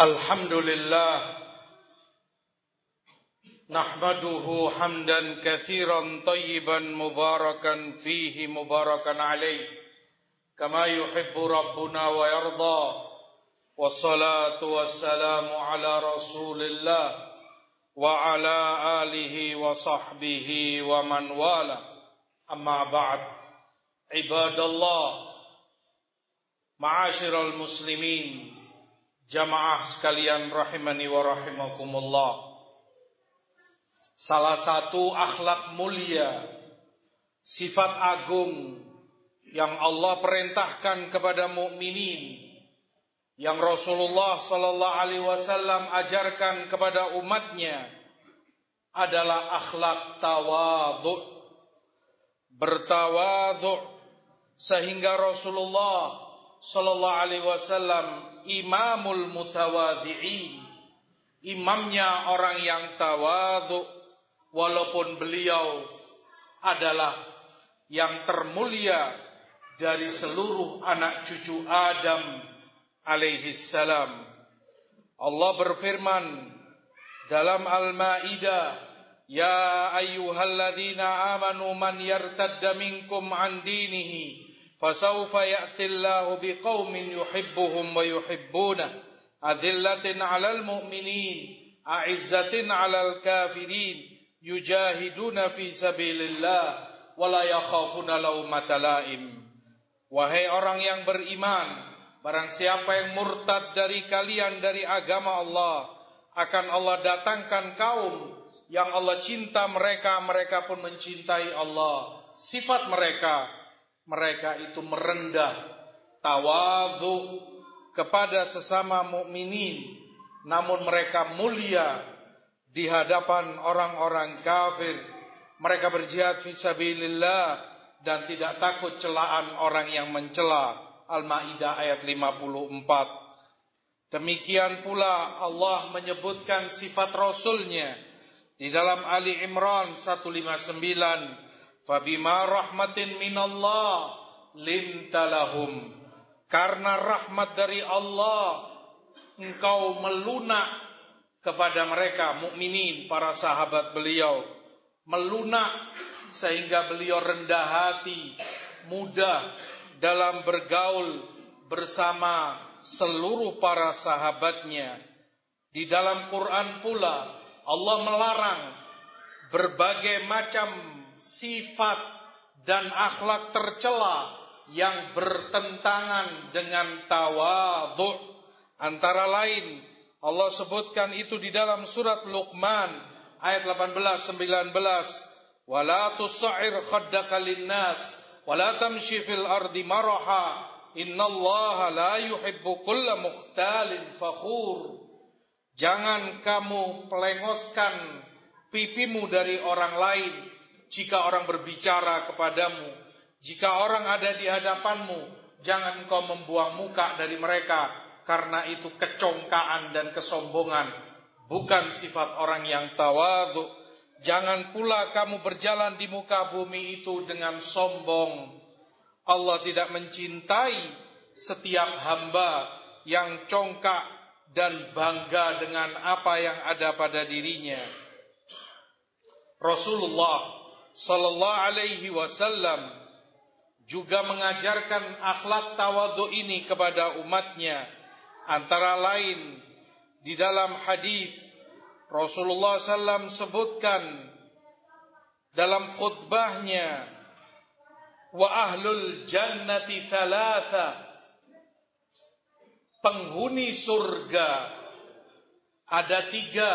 الحمد لله نحمده حمدا كثيرا طيبا مباركا فيه مباركا عليه كما يحب ربنا ويرضى والصلاة والسلام على رسول الله وعلى آله وصحبه ومن والاه. أما بعد عباد الله معاشر المسلمين Jamaah sekalian rahimani wa rahimakumullah. Salah satu akhlak mulia, sifat agung yang Allah perintahkan kepada mukminin yang Rasulullah sallallahu alaihi wasallam ajarkan kepada umatnya adalah akhlak tawadhu. Bertawadhu sehingga Rasulullah sallallahu alaihi wasallam imamul mutawadhi'in. Imamnya orang yang tawadhu walaupun beliau adalah yang termulia dari seluruh anak cucu Adam alaihi salam. Allah berfirman dalam Al-Maidah, "Ya ayyuhalladzina amanu man yartadda minkum an dinihi فسوف يأتي الله بقوم يحبهم ويحبونه أذلة على المؤمنين أعزة على الكافرين يجاهدون في سبيل الله ولا يخافون لومة لائم Wahai orang yang beriman, barang siapa yang murtad dari kalian dari agama Allah, akan Allah datangkan kaum yang Allah cinta mereka, mereka pun mencintai Allah. Sifat mereka mereka itu merendah tawadhu kepada sesama mukminin. Namun mereka mulia di hadapan orang-orang kafir. Mereka berjihad fi sabilillah dan tidak takut celaan orang yang mencela. Al-Maidah ayat 54 demikian pula Allah menyebutkan sifat rasulnya. Di dalam Ali Imran 159 Fabima rahmatin minallah lintalahum. Karena rahmat dari Allah engkau melunak kepada mereka mukminin para sahabat beliau melunak sehingga beliau rendah hati mudah dalam bergaul bersama seluruh para sahabatnya di dalam Quran pula Allah melarang berbagai macam sifat dan akhlak tercela yang bertentangan dengan tawadhu. Antara lain Allah sebutkan itu di dalam surat Luqman ayat 18 19. Wala tus'ir khaddaka linnas wala tamshi fil ardi maraha innallaha la yuhibbu kulla mukhtalin fakhur. Jangan kamu pelengoskan pipimu dari orang lain jika orang berbicara kepadamu, jika orang ada di hadapanmu, jangan kau membuang muka dari mereka karena itu kecongkaan dan kesombongan, bukan sifat orang yang tawadhu. Jangan pula kamu berjalan di muka bumi itu dengan sombong. Allah tidak mencintai setiap hamba yang congkak dan bangga dengan apa yang ada pada dirinya. Rasulullah sallallahu alaihi wasallam juga mengajarkan akhlak tawadhu ini kepada umatnya. Antara lain di dalam hadis Rasulullah sallam sebutkan dalam khutbahnya wa ahlul jannati thalatha. Penghuni surga. Ada tiga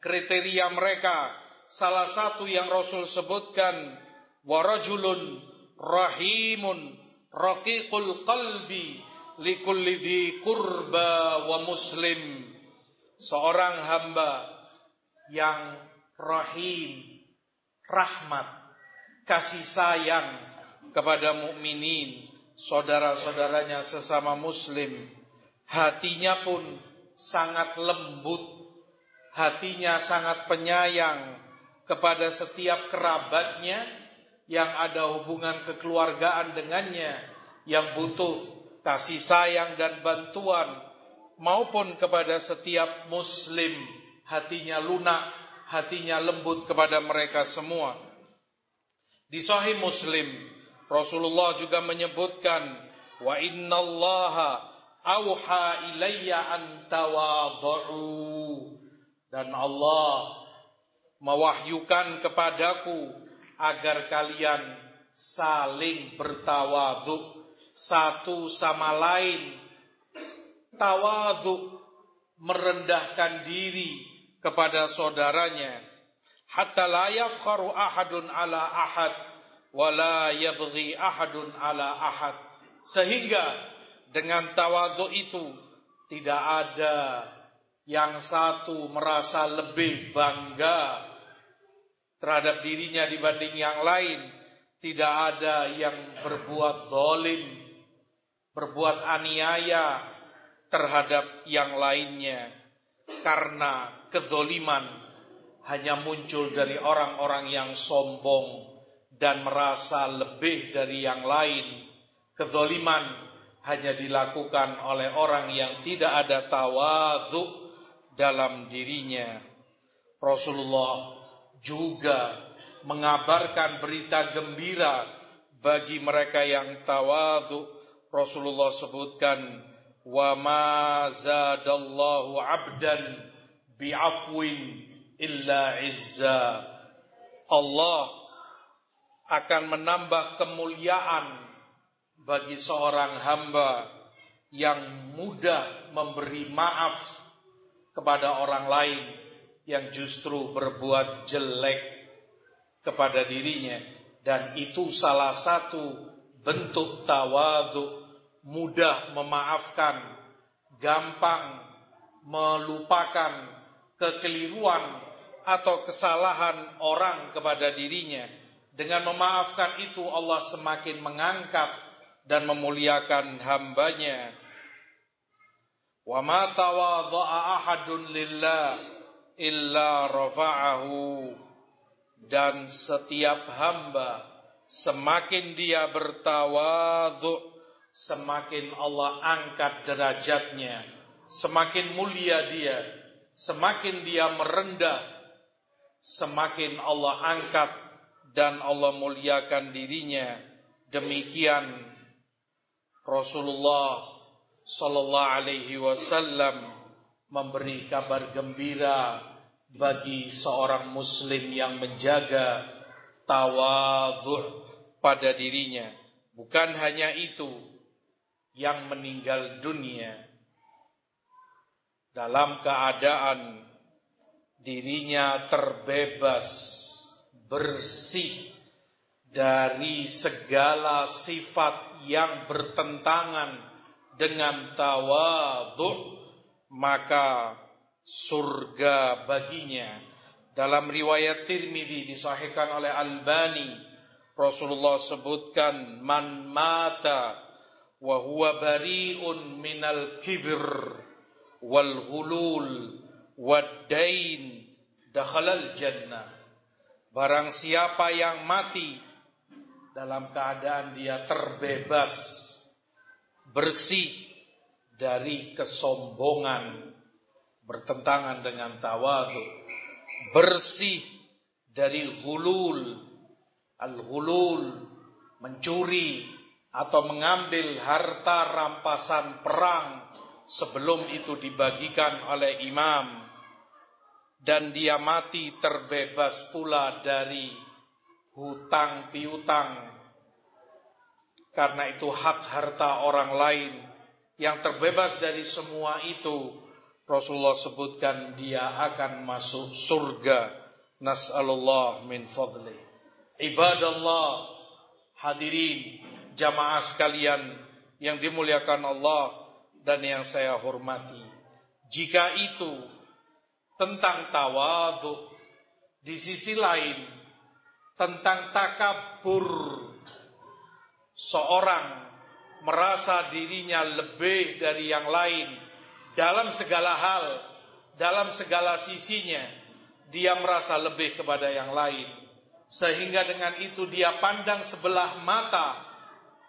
kriteria mereka salah satu yang Rasul sebutkan warajulun rahimun raqiqul qalbi likulli kurba wa muslim. Seorang hamba yang rahim rahmat kasih sayang kepada mukminin saudara-saudaranya sesama muslim. Hatinya pun sangat lembut hatinya sangat penyayang kepada setiap kerabatnya yang ada hubungan kekeluargaan dengannya yang butuh kasih sayang dan bantuan maupun kepada setiap muslim hatinya lunak, hatinya lembut kepada mereka semua. Di sahih Muslim Rasulullah juga menyebutkan wa innallaha auha ilayya an tawadhu dan Allah mewahyukan kepadaku agar kalian saling bertawadhu satu sama lain. Tawadhu merendahkan diri kepada saudaranya. Hatta la yafkharu ahadun ala ahad wa la yabghi ahadun ala ahad. Sehingga dengan tawadhu itu tidak ada yang satu merasa lebih bangga terhadap dirinya dibanding yang lain tidak ada yang berbuat zalim berbuat aniaya terhadap yang lainnya karena kezoliman hanya muncul dari orang-orang yang sombong dan merasa lebih dari yang lain. Kezoliman hanya dilakukan oleh orang yang tidak ada tawadhu dalam dirinya. Rasulullah juga mengabarkan berita gembira bagi mereka yang tawadhu. Rasulullah sebutkan wa ma zadallahu 'abdan bi'afwin illa izza. Allah akan menambah kemuliaan bagi seorang hamba yang mudah memberi maaf kepada orang lain yang justru berbuat jelek kepada dirinya dan itu salah satu bentuk tawadhu mudah memaafkan gampang melupakan kekeliruan atau kesalahan orang kepada dirinya. Dengan memaafkan itu Allah semakin mengangkat dan memuliakan hambanya. Wa ma tawadha'a ahadun lillah illa rafa'ahu. Dan setiap hamba semakin dia bertawadhu semakin Allah angkat derajatnya, semakin mulia dia, semakin dia merendah semakin Allah angkat dan Allah muliakan dirinya. Demikian Rasulullah sallallahu alaihi wasallam memberi kabar gembira bagi seorang muslim yang menjaga tawadhu pada dirinya. Bukan hanya itu yang meninggal dunia dalam keadaan dirinya terbebas, bersih dari segala sifat yang bertentangan dengan tawadhu, maka surga baginya. Dalam riwayat Tirmidzi disahihkan oleh Albani, Rasulullah sebutkan man mata wa huwa bari'un minal kibr wal ghulul wadain dakhalal jannah. Barang siapa yang mati dalam keadaan dia terbebas, bersih dari kesombongan, bertentangan dengan tawadhu, bersih dari hulul, al-hulul, mencuri atau mengambil harta rampasan perang sebelum itu dibagikan oleh imam. Dan dia mati terbebas pula dari hutang piutang. Karena itu hak harta orang lain yang terbebas dari semua itu Rasulullah sebutkan dia akan masuk surga nas'alullah min fadli ibadallah hadirin jamaah sekalian yang dimuliakan Allah dan yang saya hormati jika itu tentang tawadhu. Di sisi lain tentang takabur. Seorang merasa dirinya lebih dari yang lain dalam segala hal, dalam segala sisinya, dia merasa lebih kepada yang lain. Sehingga dengan itu dia pandang sebelah mata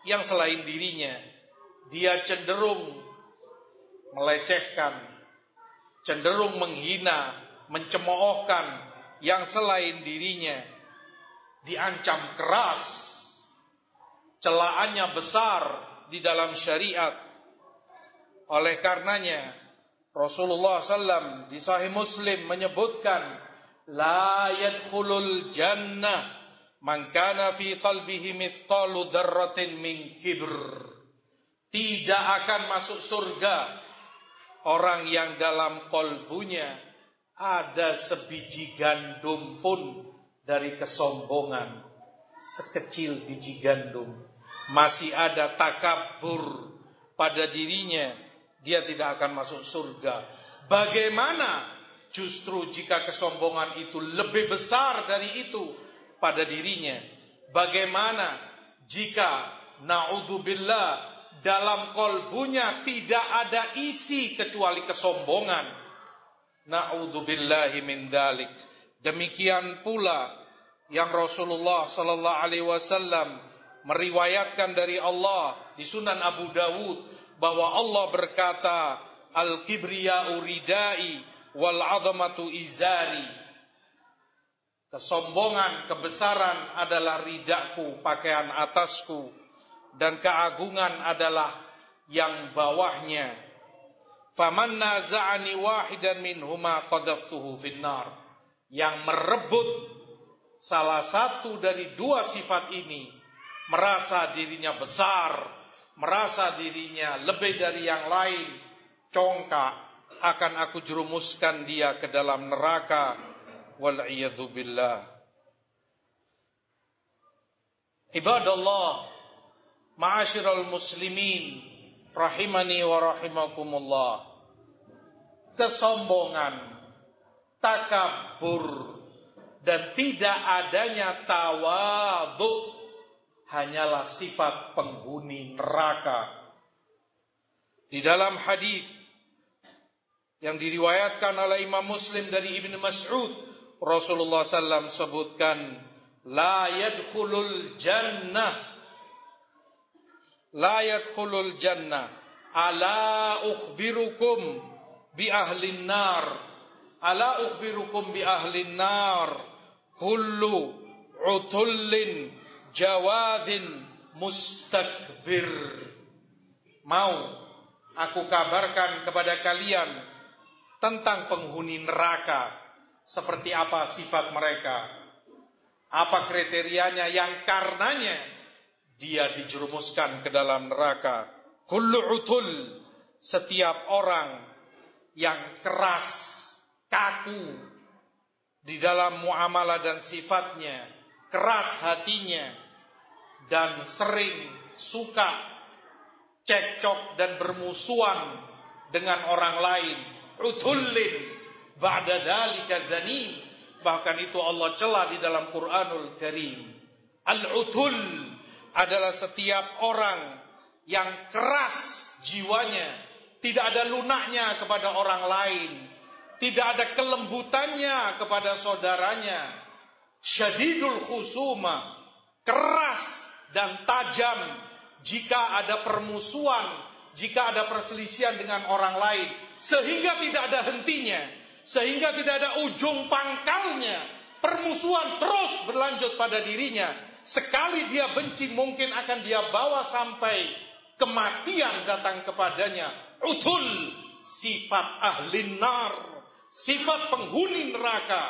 yang selain dirinya. Dia cenderung melecehkan, cenderung menghina, mencemoohkan yang selain dirinya, diancam keras, celaannya besar di dalam syariat. Oleh karenanya, Rasulullah SAW di Sahih Muslim menyebutkan, La yadkhulul jannah man kana fi qalbihi mithqalu dzarratin min kibr. Tidak akan masuk surga orang yang dalam kolbunya ada sebiji gandum pun dari kesombongan. Sekecil biji gandum. Masih ada takabur pada dirinya dia tidak akan masuk surga. Bagaimana justru jika kesombongan itu lebih besar dari itu pada dirinya? Bagaimana jika naudzubillah dalam kolbunya tidak ada isi kecuali kesombongan? Naudzubillahi min dalik. Demikian pula yang Rasulullah sallallahu alaihi wasallam meriwayatkan dari Allah di Sunan Abu Dawud bahwa Allah berkata al-kibriya uridai wal azamatu izari. Kesombongan kebesaran adalah ridaku pakaian atasku dan keagungan adalah yang bawahnya. Faman naza'ani wahidan minhuma qadhaftuhu finnar. Yang merebut salah satu dari dua sifat ini merasa dirinya besar merasa dirinya lebih dari yang lain, congkak, akan aku jerumuskan dia ke dalam neraka. Wal billah. Ibadallah, ma'asyiral muslimin, rahimani wa rahimakumullah. Kesombongan, takabur, dan tidak adanya tawadhu hanyalah sifat penghuni neraka. Di dalam hadis yang diriwayatkan oleh Imam Muslim dari Ibnu Mas'ud, Rasulullah SAW sebutkan, La yadkhulul jannah, La yadkhulul jannah, Ala ukhbirukum bi ahlin nar, Ala ukhbirukum bi ahlin nar, Kullu utullin jawadin mustakbir. Mau aku kabarkan kepada kalian tentang penghuni neraka seperti apa sifat mereka. Apa kriterianya yang karenanya dia dijerumuskan ke dalam neraka. Kullu utul setiap orang yang keras, kaku di dalam muamalah dan sifatnya, keras hatinya, dan sering suka cekcok dan bermusuhan dengan orang lain. Utullin ba'da dalika. Bahkan itu Allah celah di dalam Quranul Karim. Al-utul adalah setiap orang yang keras jiwanya, tidak ada lunaknya kepada orang lain, tidak ada kelembutannya kepada saudaranya. Syadidul khusuma, keras dan tajam jika ada permusuhan, jika ada perselisihan dengan orang lain, sehingga tidak ada hentinya, sehingga tidak ada ujung pangkalnya. Permusuhan terus berlanjut pada dirinya. Sekali dia benci mungkin akan dia bawa sampai kematian datang kepadanya. Utul sifat ahli nar, sifat penghuni neraka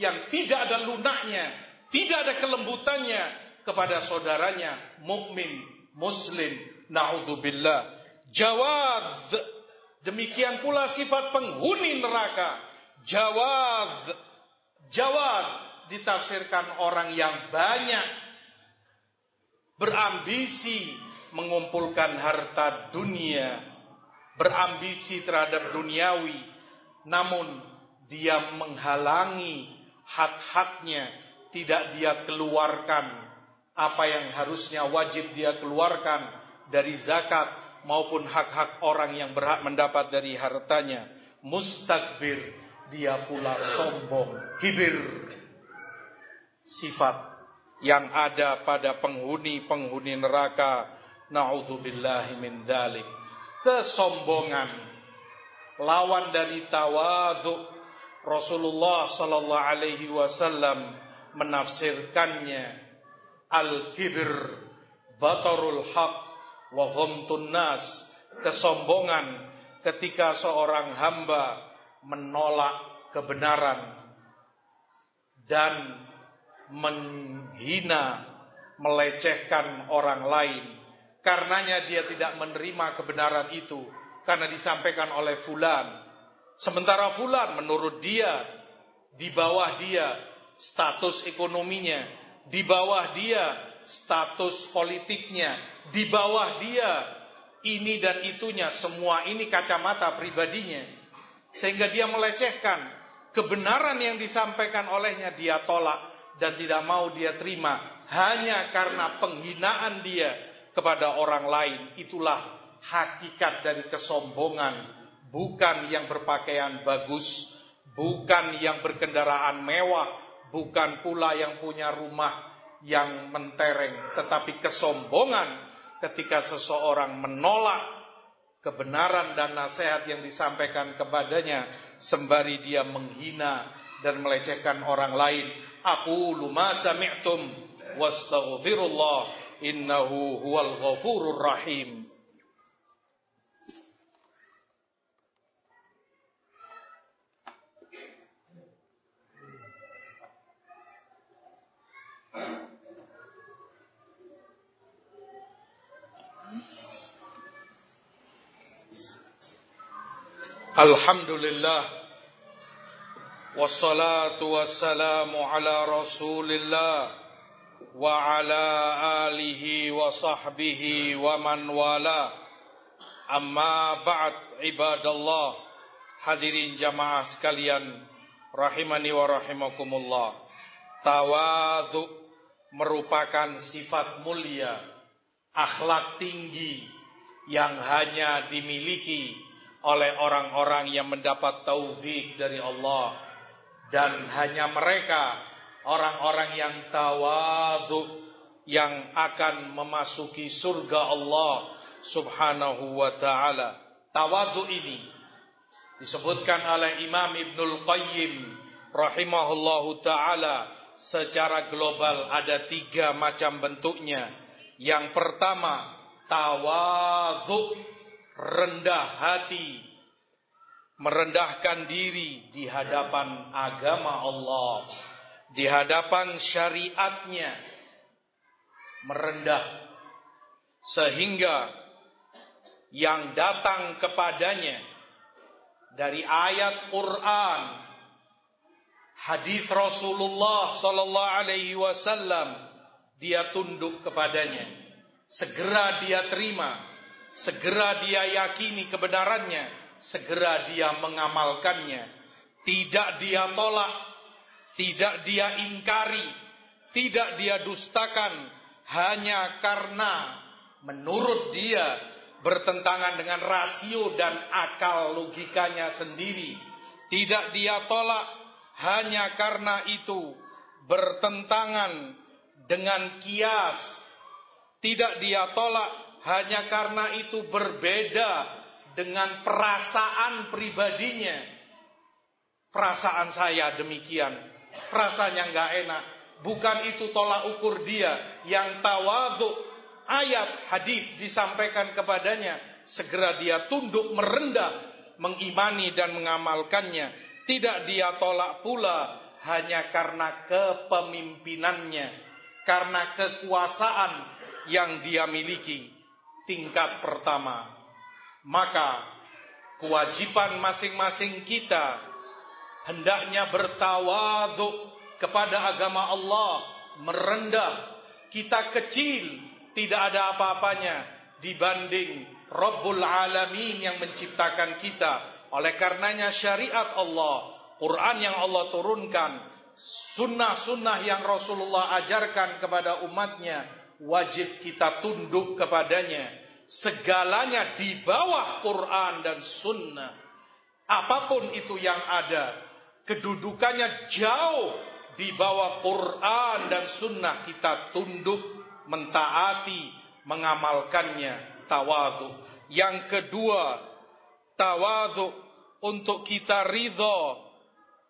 yang tidak ada lunaknya, tidak ada kelembutannya, kepada saudaranya mukmin muslim naudzubillah. Jawad demikian pula sifat penghuni neraka. Jawad jawad ditafsirkan orang yang banyak. Berambisi mengumpulkan harta dunia. Berambisi terhadap duniawi. Namun dia menghalangi hak-haknya. Tidak dia keluarkan apa yang harusnya wajib dia keluarkan dari zakat maupun hak-hak orang yang berhak mendapat dari hartanya. Mustakbir, dia pula sombong, kibir. Sifat yang ada pada penghuni-penghuni neraka. Na'udzubillahi min dalik. Kesombongan lawan dari tawadhu. Rasulullah sallallahu alaihi wasallam menafsirkannya al-kibr batarul haq wa ghamtun nas. Kesombongan ketika seorang hamba menolak kebenaran dan menghina melecehkan orang lain. Karenanya dia tidak menerima kebenaran itu karena disampaikan oleh fulan. Sementara fulan menurut dia di bawah dia status ekonominya di bawah dia status politiknya. Di bawah dia ini dan itunya. Semua ini kacamata pribadinya. Sehingga dia melecehkan kebenaran yang disampaikan olehnya dia tolak dan tidak mau dia terima. Hanya karena penghinaan dia kepada orang lain. Itulah hakikat dari kesombongan. Bukan yang berpakaian bagus. Bukan yang berkendaraan mewah bukan pula yang punya rumah yang mentereng tetapi kesombongan ketika seseorang menolak kebenaran dan nasihat yang disampaikan kepadanya sembari dia menghina dan melecehkan orang lain. Aku luma sami'tum wastaghfirullah innahu huwal ghafurur rahim Alhamdulillah. Wassalatu wassalamu ala rasulillah Wa ala alihi wa sahbihi wa man wala. Amma ba'd ibadallah. Hadirin jamaah sekalian Rahimani wa rahimakumullah. Tawadhu merupakan sifat mulia Akhlak tinggi Yang hanya dimiliki oleh orang-orang yang mendapat taufik dari Allah dan hanya mereka orang-orang yang tawadhu yang akan memasuki surga Allah Subhanahu wa taala. Tawadhu ini disebutkan oleh Imam Ibnul Qayyim rahimahullahu taala secara global ada tiga macam bentuknya. Yang pertama tawadhu rendah hati, merendahkan diri di hadapan agama Allah, di hadapan syariatnya, merendah. Sehingga yang datang kepadanya dari ayat Quran, hadis Rasulullah sallallahu alaihi wasallam dia tunduk kepadanya, segera dia terima segera dia yakini kebenarannya, segera dia mengamalkannya, tidak dia tolak, tidak dia ingkari, tidak dia dustakan hanya karena menurut dia bertentangan dengan rasio dan akal logikanya sendiri. Tidak dia tolak hanya karena itu bertentangan dengan kias. Tidak dia tolak hanya karena itu berbeda dengan perasaan pribadinya. Perasaan saya demikian, rasanya nggak enak. Bukan itu tolak ukur dia yang tawadhu ayat hadis disampaikan kepadanya, segera dia tunduk merendah, mengimani dan mengamalkannya. Tidak dia tolak pula hanya karena kepemimpinannya, karena kekuasaan yang dia miliki tingkat pertama. Maka kewajiban masing-masing kita hendaknya bertawaduk kepada agama Allah, merendah. Kita kecil, tidak ada apa-apanya dibanding Rabbul Alamin yang menciptakan kita. Oleh karenanya syariat Allah, Quran yang Allah turunkan, sunnah-sunnah yang Rasulullah ajarkan kepada umatnya, wajib kita tunduk kepadanya segalanya di bawah Quran dan Sunnah. Apa pun itu yang ada, kedudukannya jauh di bawah Quran dan Sunnah kita tunduk, mentaati, mengamalkannya. Tawadhu. Yang kedua, tawadhu untuk kita ridho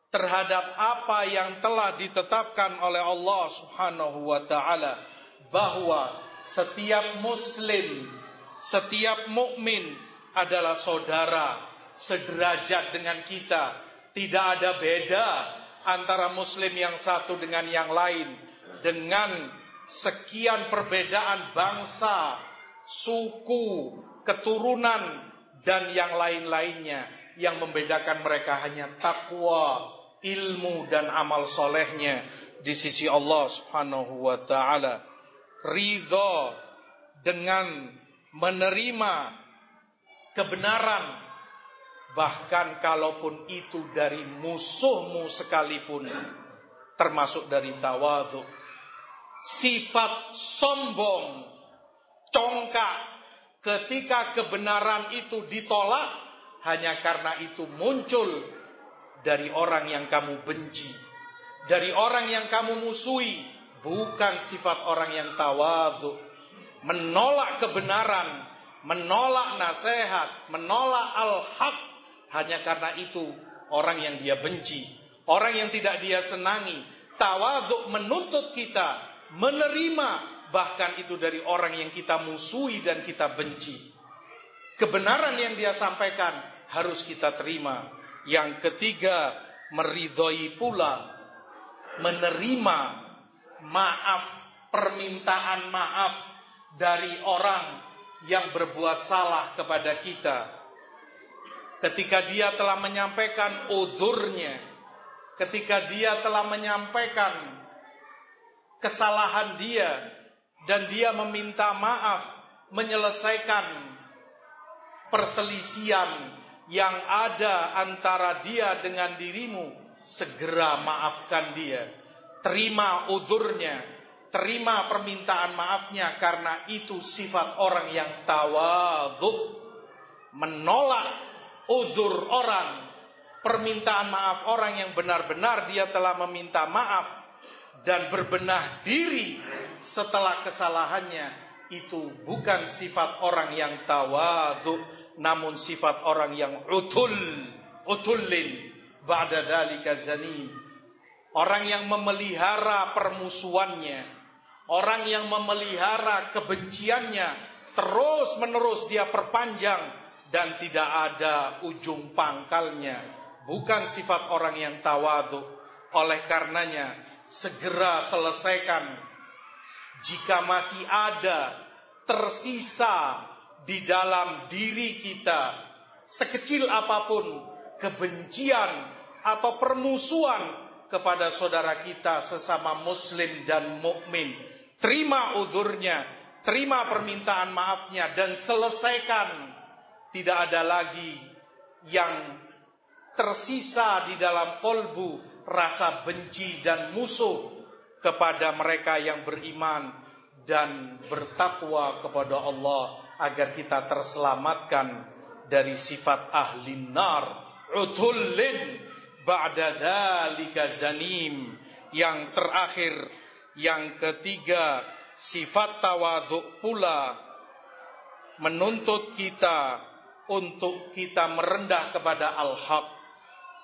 terhadap apa yang telah ditetapkan oleh Allah Subhanahu wa taala bahwa setiap muslim, setiap mukmin adalah saudara sederajat dengan kita. Tidak ada beda antara muslim yang satu dengan yang lain dengan sekian perbedaan bangsa, suku, keturunan dan yang lain-lainnya yang membedakan mereka hanya takwa ilmu dan amal solehnya di sisi Allah Subhanahu wa taala. Ridho dengan menerima kebenaran bahkan kalaupun itu dari musuhmu sekalipun termasuk dari tawadhu. Sifat sombong, congkak ketika kebenaran itu ditolak hanya karena itu muncul dari orang yang kamu benci, dari orang yang kamu musuhi, bukan sifat orang yang tawadhu, menolak kebenaran, menolak nasihat, menolak al-haq hanya karena itu orang yang dia benci, orang yang tidak dia senangi. Tawadhu menuntut kita menerima bahkan itu dari orang yang kita musuhi dan kita benci. Kebenaran yang dia sampaikan harus kita terima. Yang ketiga, meridhoi pula menerima maaf, permintaan maaf dari orang yang berbuat salah kepada kita. Ketika dia telah menyampaikan uzurnya, ketika dia telah menyampaikan kesalahan dia dan dia meminta maaf, menyelesaikan perselisihan yang ada antara dia dengan dirimu, segera maafkan dia. Terima uzurnya, terima permintaan maafnya karena itu sifat orang yang tawadhu. Menolak uzur orang, permintaan maaf orang yang benar-benar dia telah meminta maaf dan berbenah diri setelah kesalahannya itu bukan sifat orang yang tawadhu namun sifat orang yang utul utullin ba'da dalika zanim orang yang memelihara permusuhannya orang yang memelihara kebenciannya terus menerus dia perpanjang dan tidak ada ujung pangkalnya. Bukan sifat orang yang tawadhu. Oleh karenanya segera selesaikan jika masih ada tersisa di dalam diri kita sekecil apa pun kebencian atau permusuhan kepada saudara kita sesama muslim dan mukmin terima uzurnya terima permintaan maafnya dan selesaikan. Tidak ada lagi yang tersisa di dalam kolbu rasa benci dan musuh kepada mereka yang beriman dan bertakwa kepada Allah agar kita terselamatkan dari sifat ahli nar utullin ba'da dalika zanim yang terakhir yang ketiga sifat tawadhu pula menuntut kita untuk kita merendah kepada al-haq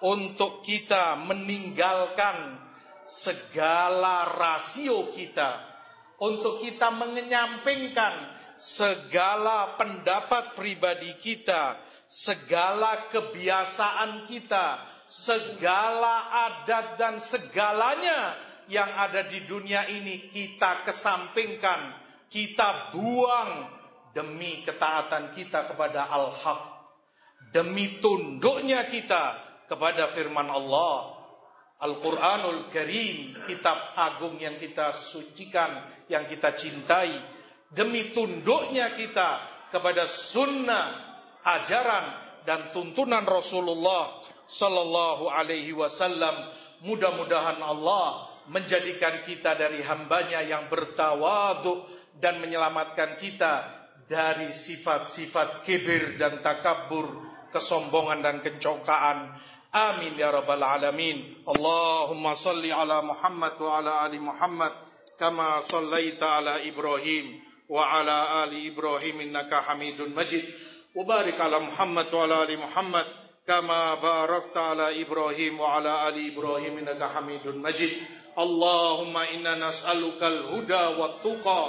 untuk kita meninggalkan segala rasio kita untuk kita mengenyampingkan segala pendapat pribadi kita, segala kebiasaan kita, segala adat dan segalanya yang ada di dunia ini kita kesampingkan, kita buang demi ketaatan kita kepada Al-Haq, demi tunduknya kita kepada firman Allah. Al-Quranul Karim, kitab agung yang kita sucikan, yang kita cintai, demi tunduknya kita kepada sunnah, ajaran dan tuntunan Rasulullah sallallahu alaihi wasallam. Mudah-mudahan Allah menjadikan kita dari hambanya yang bertawadhu dan menyelamatkan kita dari sifat-sifat kibir dan takabur, kesombongan dan kencongkaan. Amin ya rabbal alamin. Allahumma salli ala Muhammad wa ala ali Muhammad kama sallaita ala Ibrahim wa ala ali Ibrahim innaka Hamidun Majid. Wabarik ala Muhammad wa ala ali Muhammad kama barakta ala Ibrahim wa ala ali Ibrahim innaka Hamidun Majid. Allahumma inna nas'alukal huda wat tuqa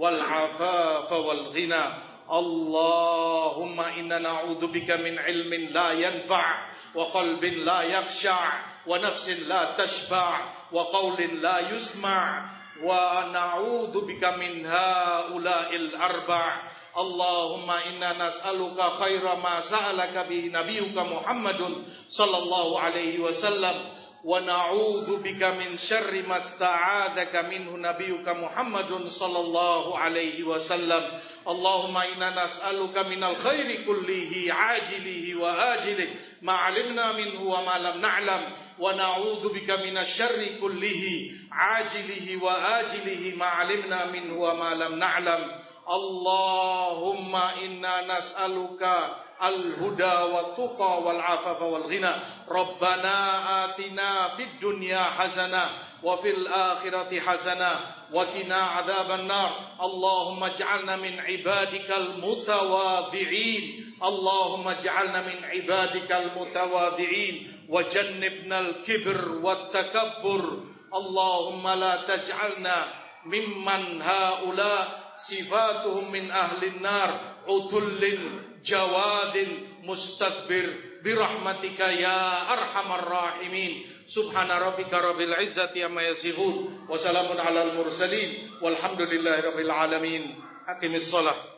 wal afafa wal ghina. Allahumma inna na'udzubika min ilmin la yanfa'. وقلب لا يخشع ونفس لا تشبع وقول لا يسمع ونعوذ بك من هؤلاء الأربع. اللهم إنا نسألك خير ما سألك به نبيك محمد صلى الله عليه وسلم. ونعوذ بك من شر ما استعاذك منه نبيك محمد صلى الله عليه وسلم. اللهم إنا نسألك من الخير كله عاجله وآجله ما علمنا منه وما لم نعلم ونعوذ بك من الشر كله عاجله وآجله ما علمنا منه وما لم نعلم اللهم إنا نسألك الهدى والتقى والعفاف والغنى ربنا آتنا في الدنيا حسنة وفي الآخرة حسنة وقنا عذاب النار. اللهم اجعلنا من عبادك المتواضعين. اللهم اجعلنا من عبادك المتواضعين. وجنبنا الكبر والتكبر. اللهم لا تجعلنا ممن هؤلاء صفاتهم من أهل النار. عتل جواد مستكبر. برحمتك يا أرحم الراحمين. Subhana rabbika rabbil izzati amma yasifun wa salamun alal mursalin walhamdulillahi rabbil alamin. Aqimis shalah.